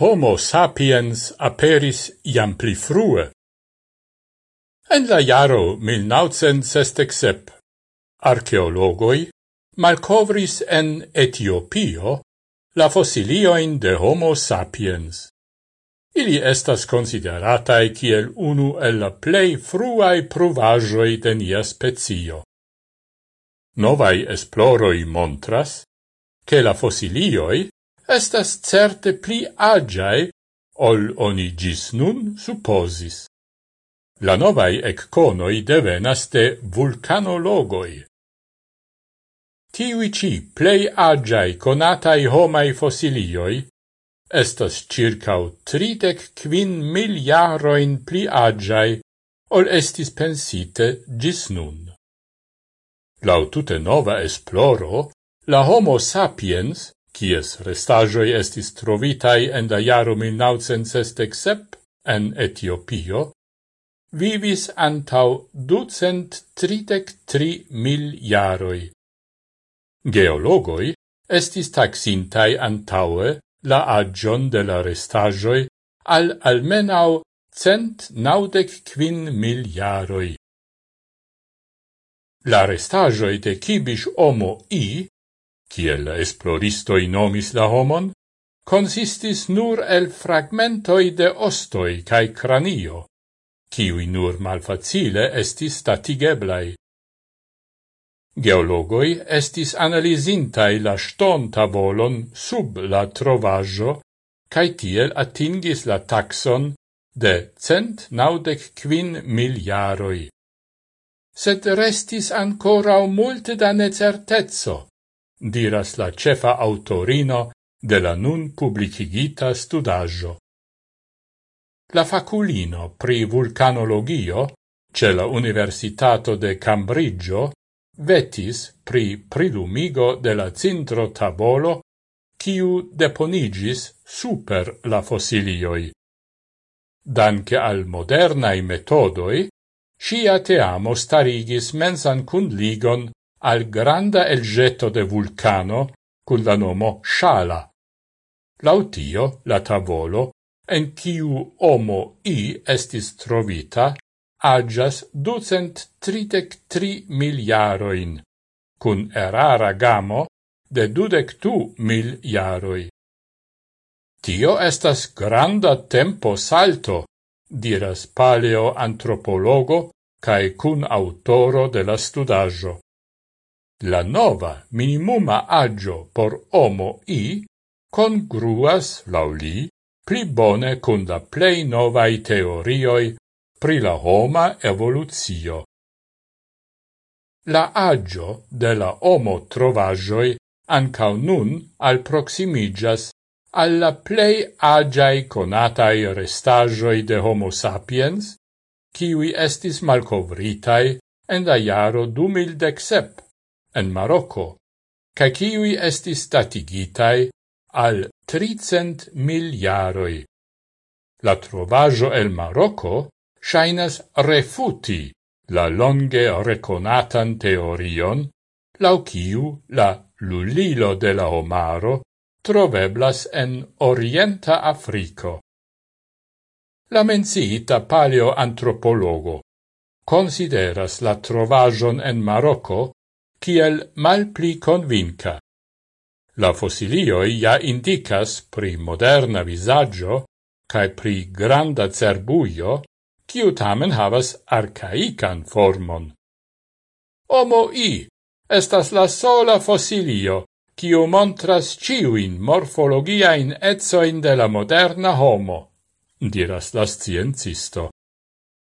homo sapiens aperis iam pli frue. En la jaro 1967 archeologoi malcovris en Etiopio la fossilioin de homo sapiens. Ili estas consideratae kiel unu el la plei fruae pruvajoi de nia spezio. Novai esploroi montras, che la fossilioi estas certe pli agiae ol oni gis nun supposis. La novai ecconoi devenas de vulcanologoi. Tiui ci plei agiae conatai homai fossilioi estas circau tridec quin miliaroin pli agiae ol estis pensite gis nun. Lau tute nova esploro, la homo sapiens kies restajoi estis trovitai en da jaro 1967 en Etiopio, vivis antau ducent tritec tri mil jaroi. Geologoi estis taxintai antaue la agion de la restajoi al almenau cent naudec quin mil jaroi. La restajoi de Kibish Omo I kiel esploristoi nomis la homon, consistis nur el fragmentoi de ostoi cae cranio, kiui nur malfacile estis statigeblai. Geologoi estis analisintai la ston tavolon sub la trovaggio, cae tiel atingis la taxon de cent naudec quin miliaroi. Sed restis ancora multe da necertezzo, diras la cefa autorino de la nun publicigita studaggio. La faculino pri vulcanologio ce la Universitato de Cambridgeo, vetis pri prilumigo de la cintro tabolo quiu deponigis super la fossilioi. Danke al modernai metodoi, scia teamo starigis mensan cun ligon al granda elgetto de vulcano cun la nomo Shala. Lautio la tavolo, en ciu homo i estis trovita, agias ducent tritec tri miliaroin, cun erara gamo de dudec tu miliaroi. Tio estas granda tempo salto, diras paleo antropologo cae cun autoro de la studaggio. La nova minimuma agio por homo i congruas lauli pli bone con la plei novai teorioi pri la homa evoluzio. La agio de la homo trovagioi ancau nun al proximigas alla plei agiai conatai restagioi de homo sapiens, kiwi estis malcovritai en la jaro 2017 en Marocco, ca ciui estis statigitai al tricent miliaroi. La trovaggio el Marocco shainas refuti la longe reconatan teorion, lau ciu la lulilo de la omaro troveblas en Orienta Africo. La menciita paleoantropologo consideras la trovagion en Marocco kiel malpli convinca. La fossilioi ja indicas pri moderna visaggio cae pri granda cerbuio, kiu tamen havas arcaican formon. Homo I estas la sola fossilio, kiu montras ciuin morfologiain etsoin de la moderna homo, diras la sciencisto.